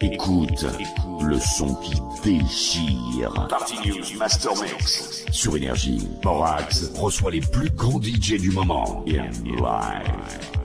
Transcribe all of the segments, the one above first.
Écoute, le son qui déchire. Party News Master Mix. Sur Énergie, Borax reçoit les plus grands DJ du moment. In live.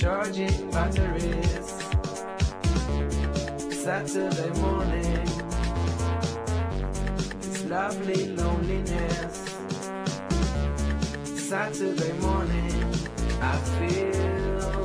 Recharging batteries. Saturday morning, this lovely loneliness. Saturday morning, I feel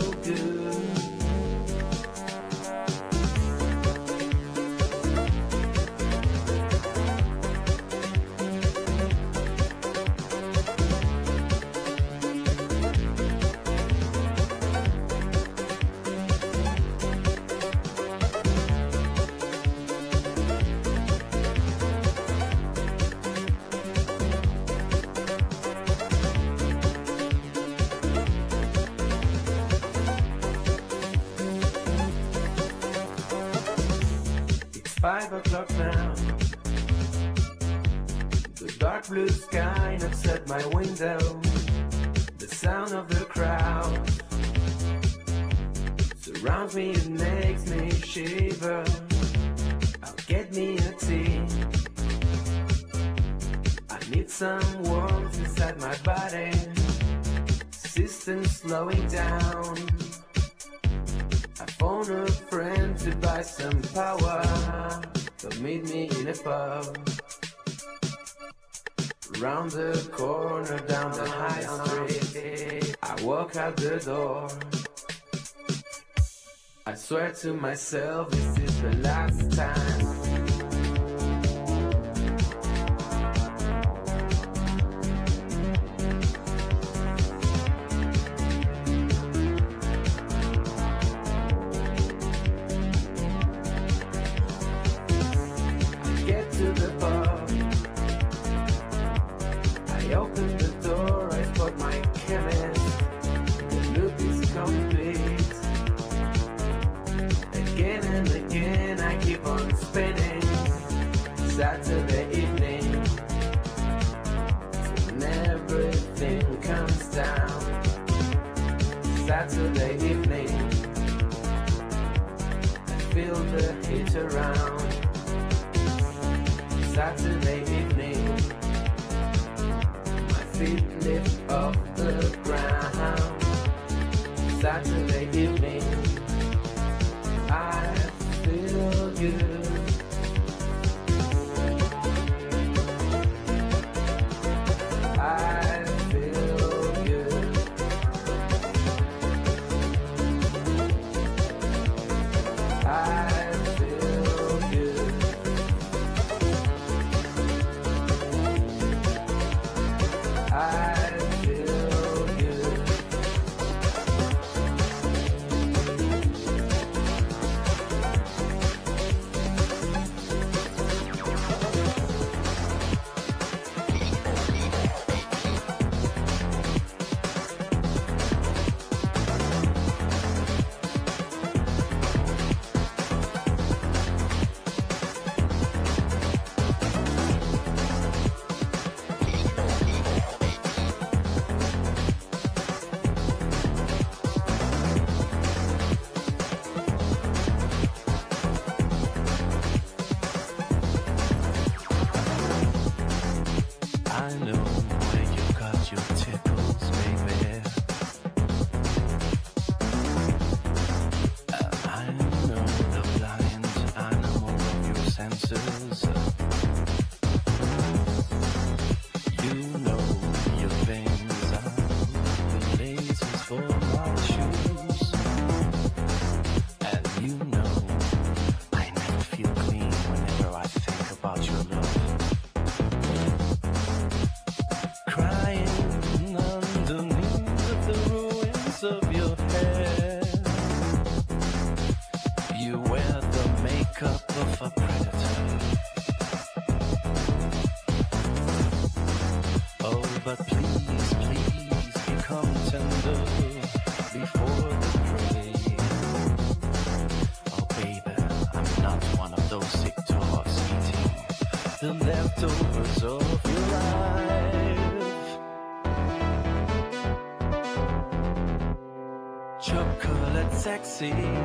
blue sky knocks my window. The sound of the crowd surrounds me and makes me shiver. I'll get me a tea. I need some warmth inside my body. System slowing down. Out the door. I swear to myself, this is the last time. Chocolate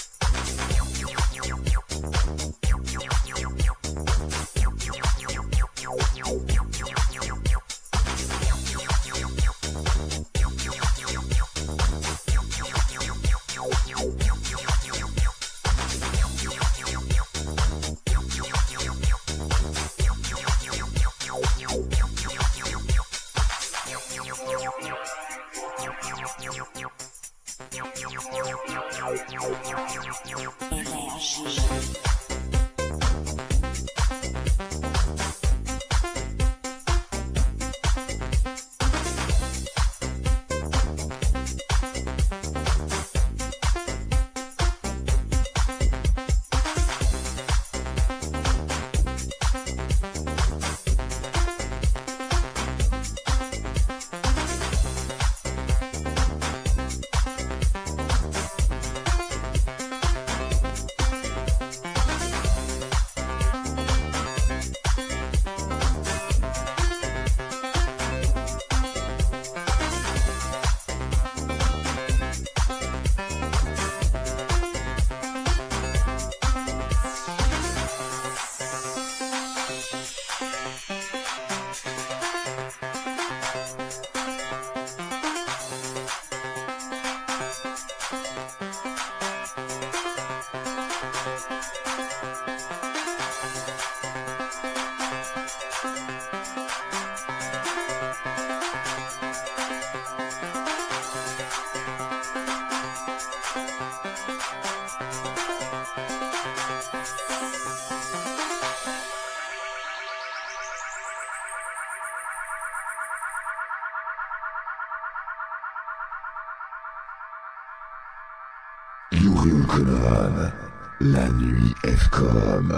Rue Colonne, la nuit est comme...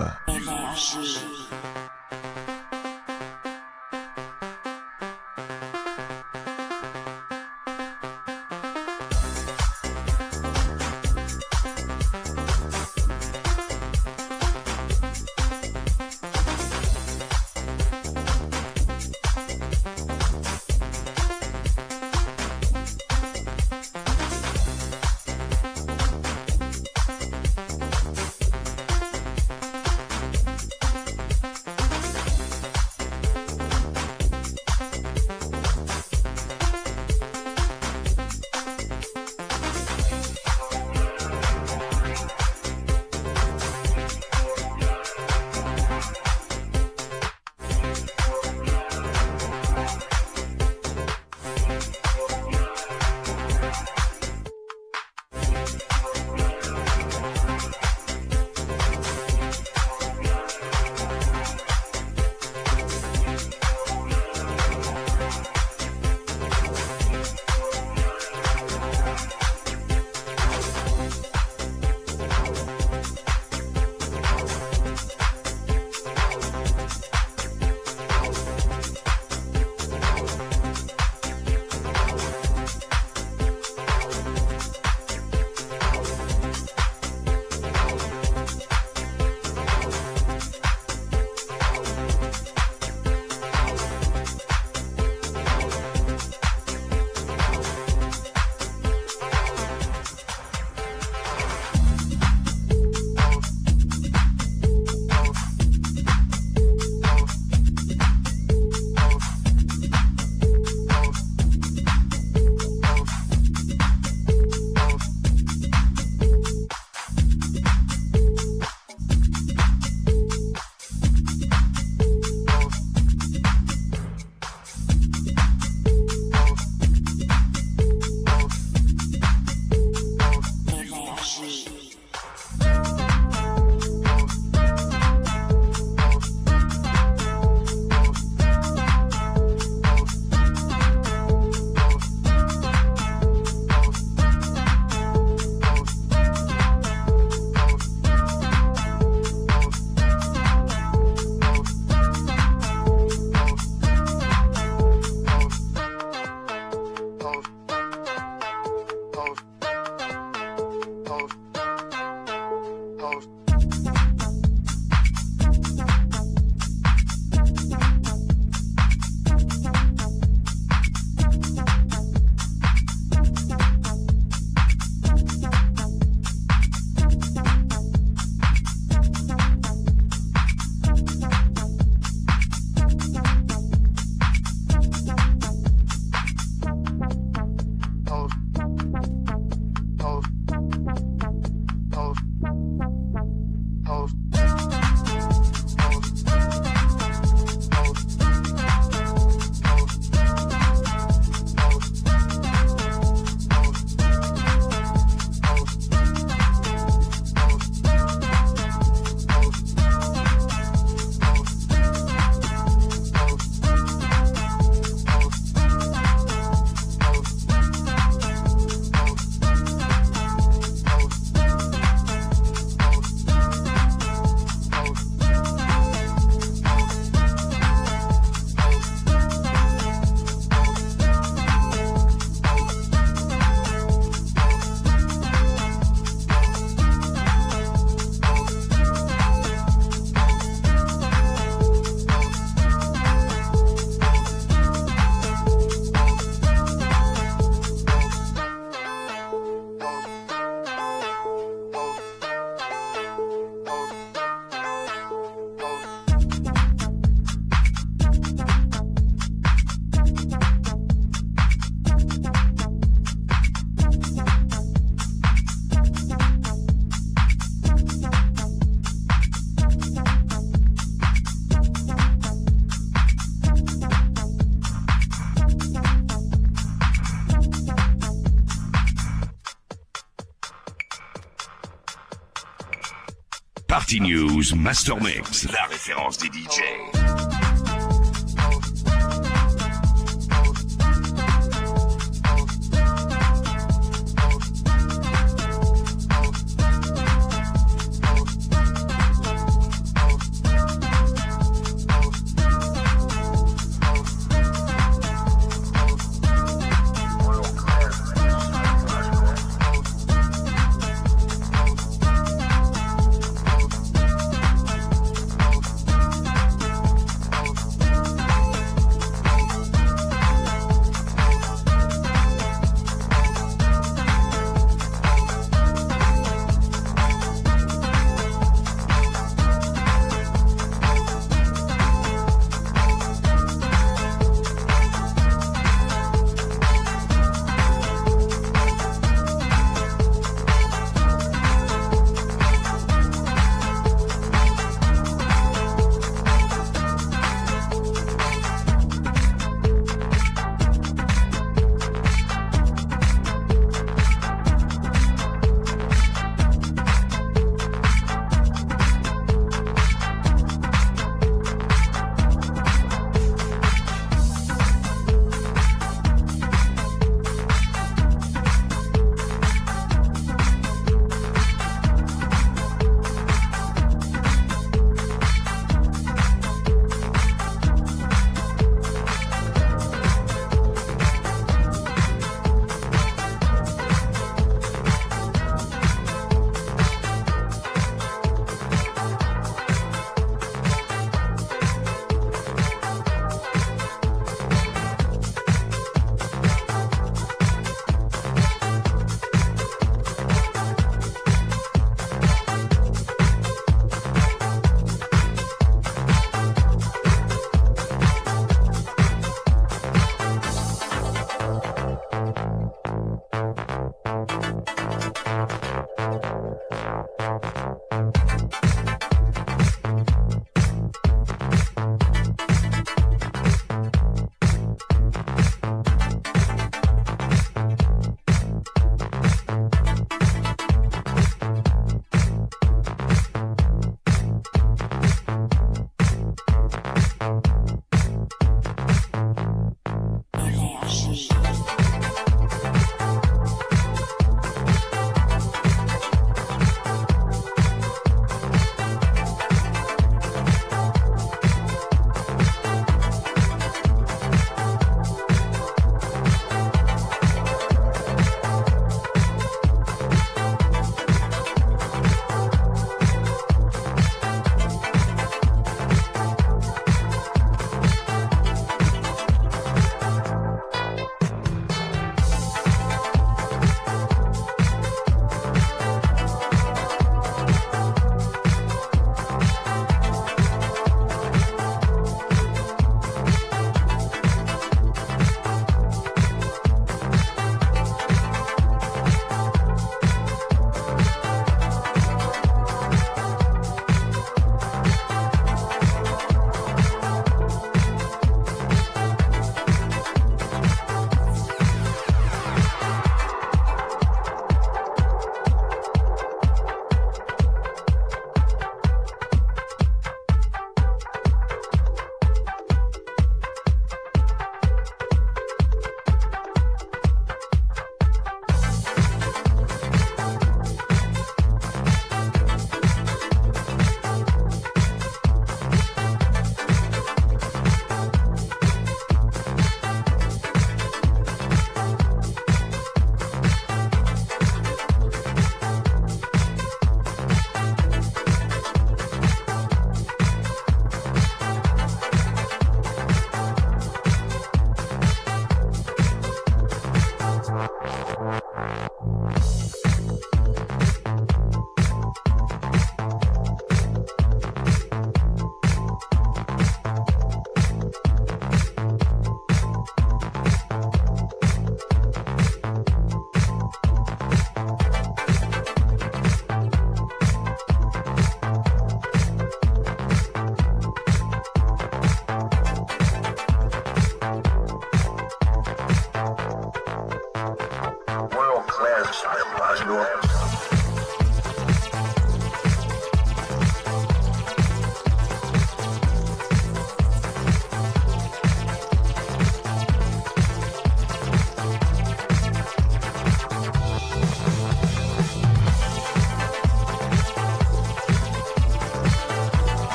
News Master Mix, la référence des DJ.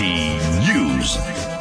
News.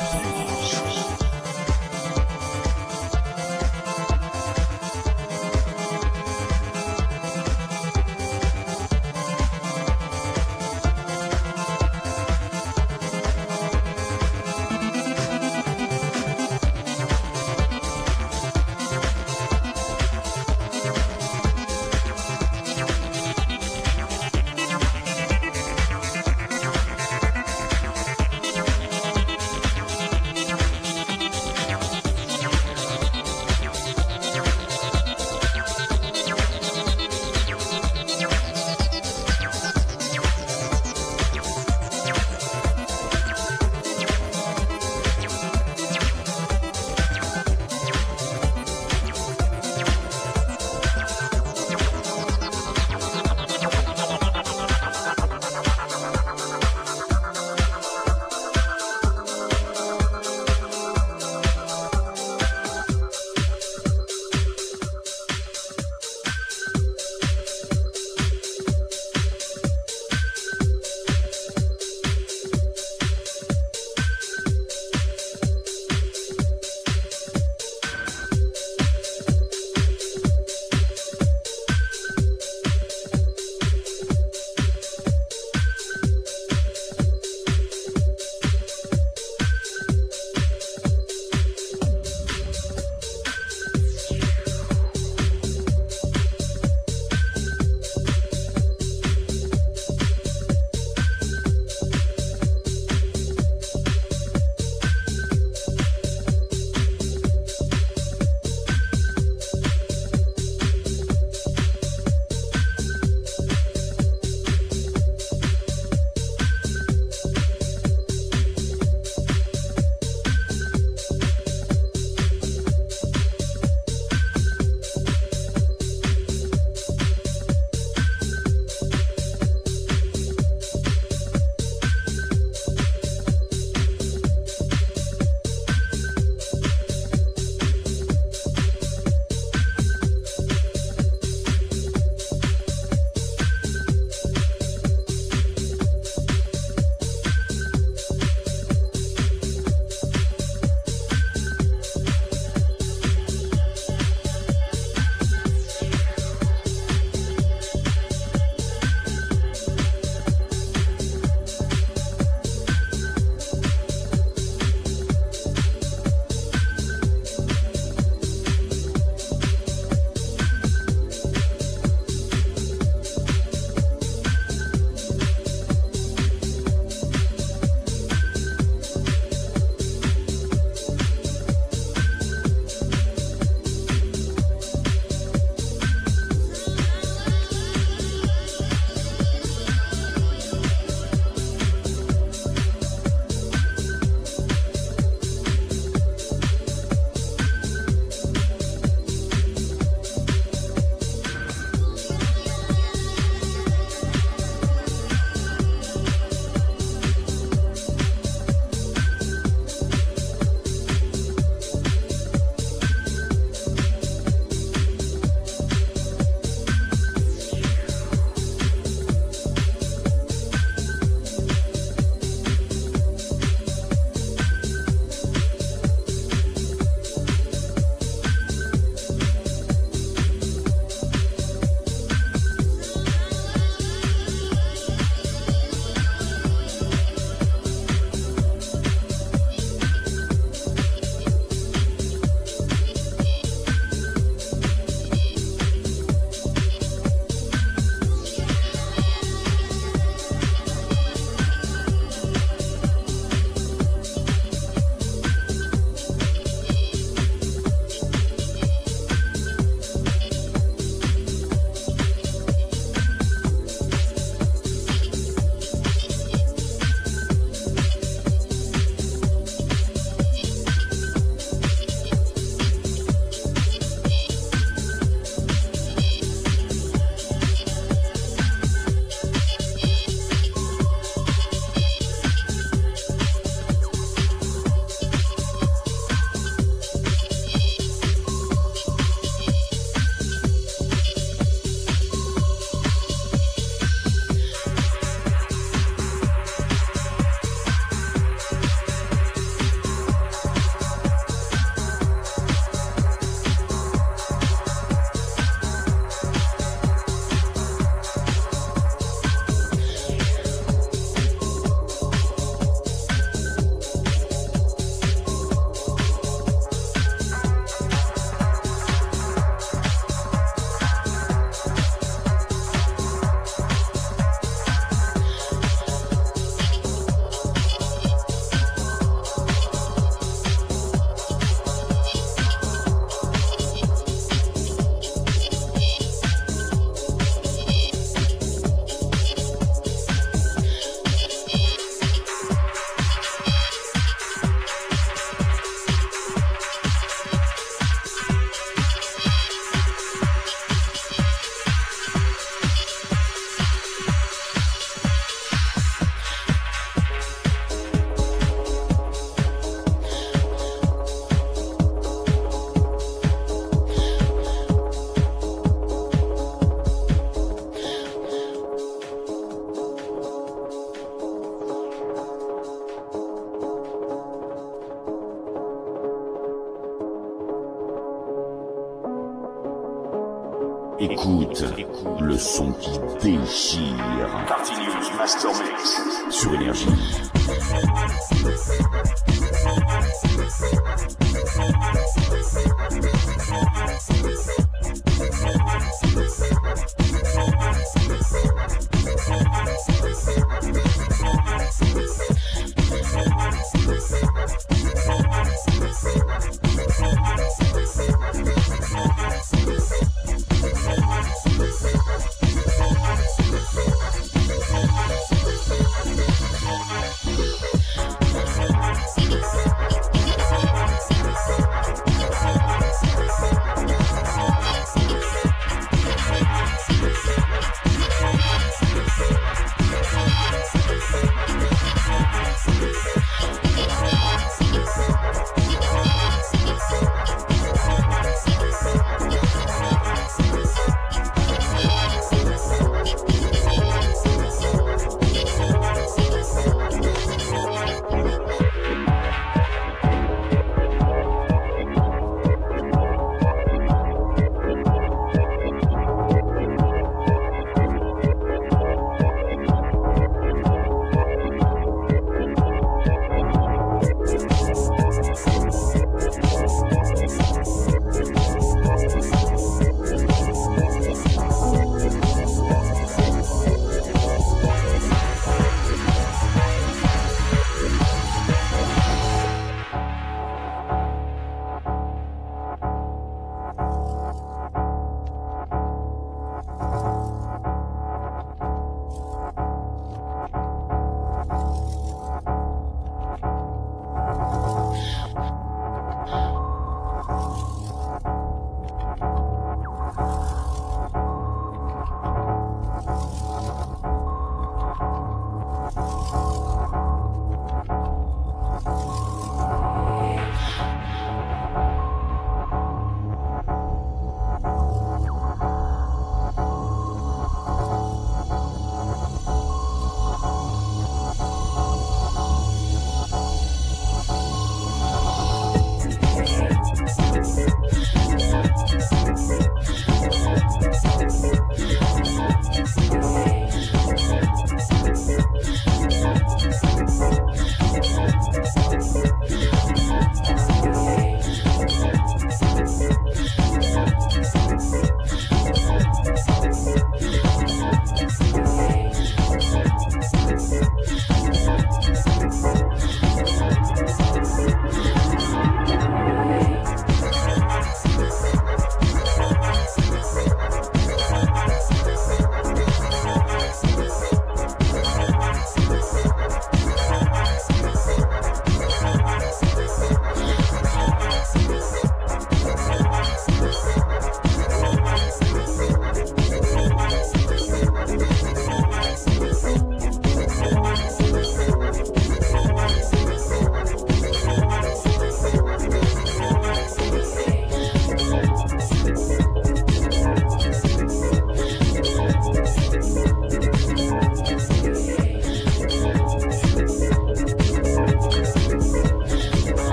écoute le son qui déchire. Partie du Master Mix. Sur Énergie.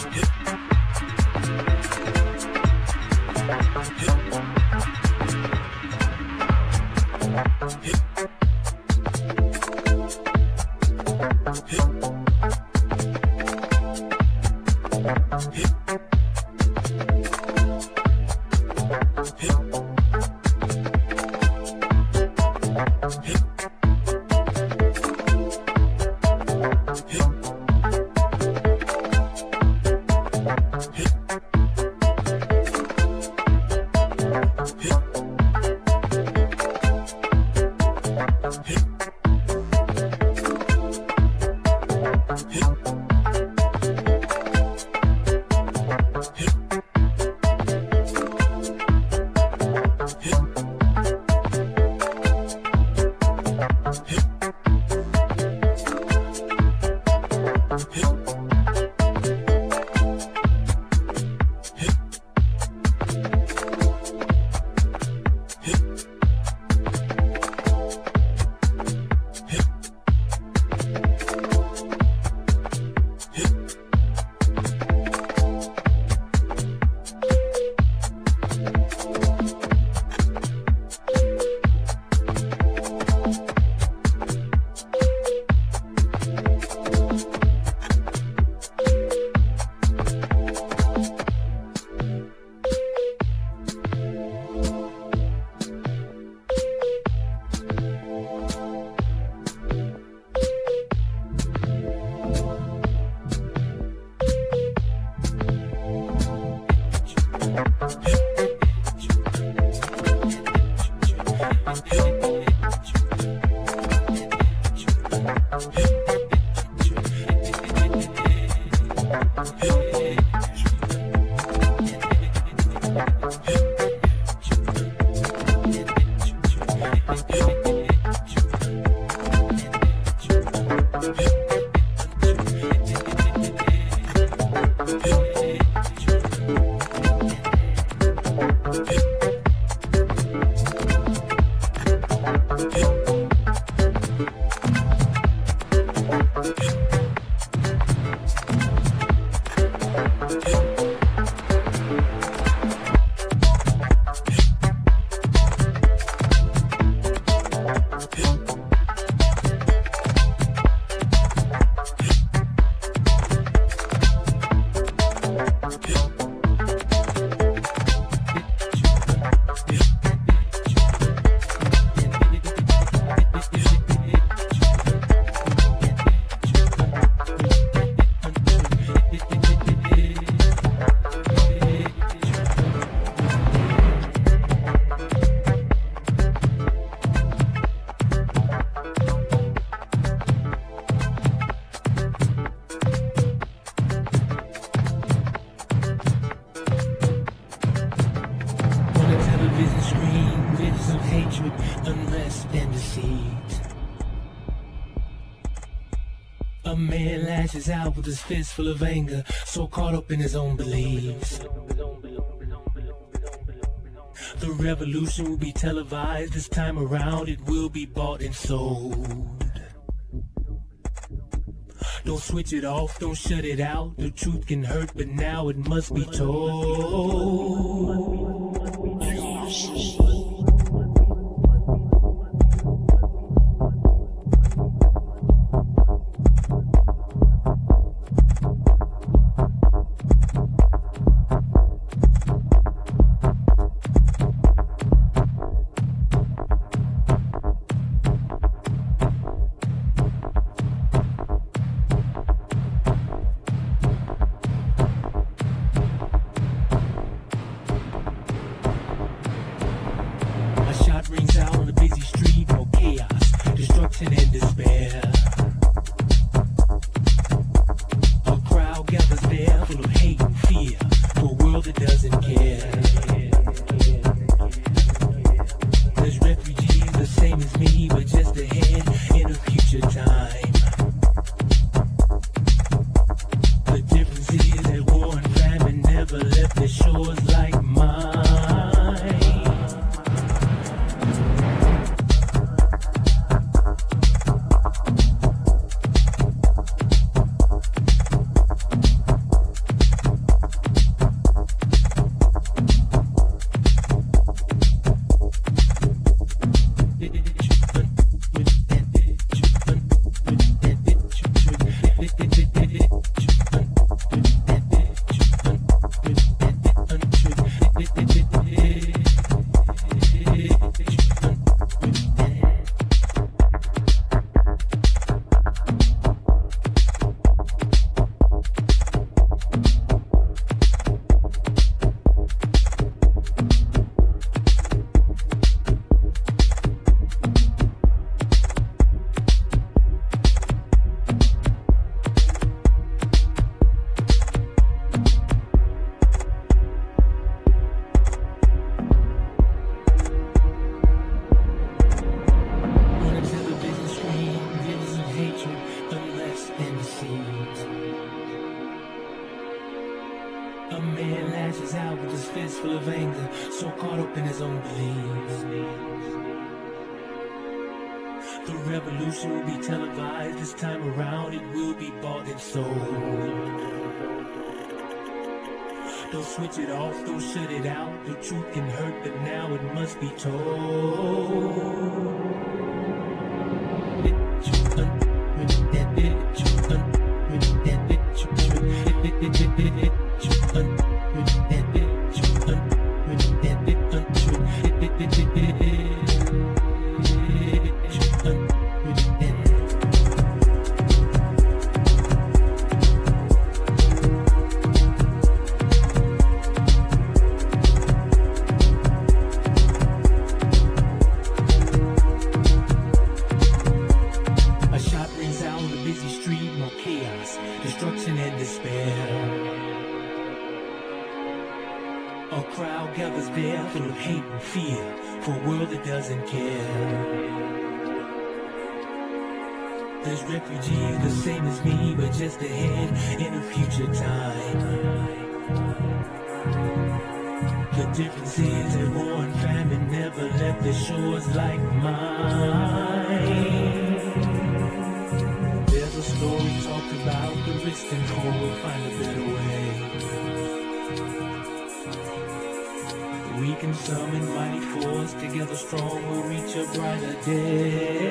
Yeah. Lashes out with his fist full of anger, so caught up in his own beliefs. The revolution will be televised this time around, it will be bought and sold. Don't switch it off, don't shut it out. The truth can hurt, but now it must be told. Crowd gathers there full of hate and fear for a world that doesn't care. There's refugees the same as me, but just ahead in a future time. The difference is that war and famine never left the shores like mine. There's a story talked about the rich and poor will find a better way. And summon mighty force together strong we'll reach a brighter day.